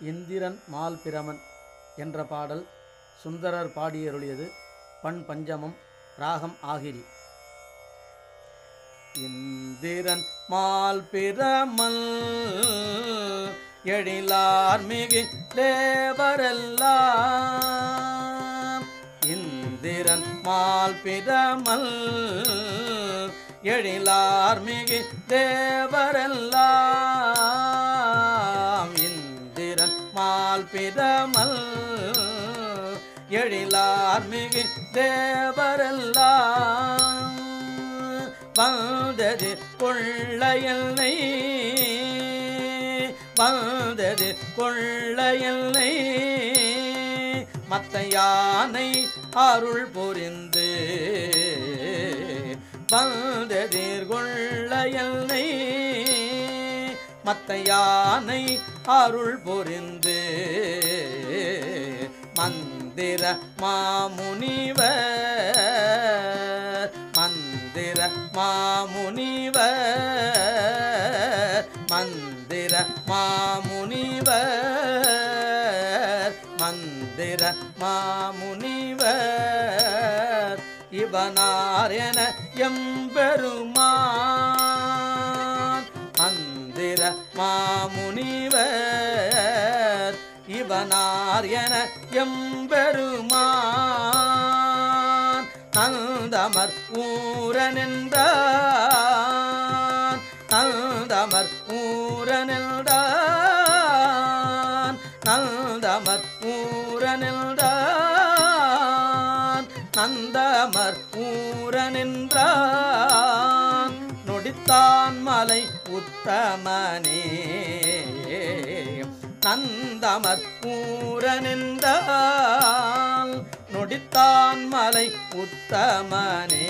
Indiran mall பிரமன் என்ற பாடல் சுந்தரர் பாடியருளியது பண் பஞ்சமம் ராகம் ஆகிரி. இந்திரன் மால் பிரமல் எழிலார் மிகு தேவரெல்லாம். இந்திரன் மால் பிரமல் எழிலார் மிகு தேவரெல்லாம். மால் பிரமல் எழிலார் மிகு தேவரெல்லாம் வந்தது கொள்ளையல்லை வந்தது கொள்ளையல்லை மத்த யானை அருள் பொறிந்து வந்ததிர் கொள்ளையல்லை மத்த யானை அருள் பொறிந்து மந்திர மாமுனிவர் மந்திர மாமுனிவர் மந்திர மாமுனிவர் மந்திர மாமுனிவர். இவனார் என எம்பெருமா முனிவர் இவனார் என எம்பெருமான் நந்தமர் ஊரனென்றான் நந்தமர் ஊரனென்றான் நந்தமர் ஊரனென்றான் நந்தமர் ஊரனின்றான் நொடித்தான் மலை உத்தமனே. நந்தமர் நொடித்தான் மலை உத்தமனே.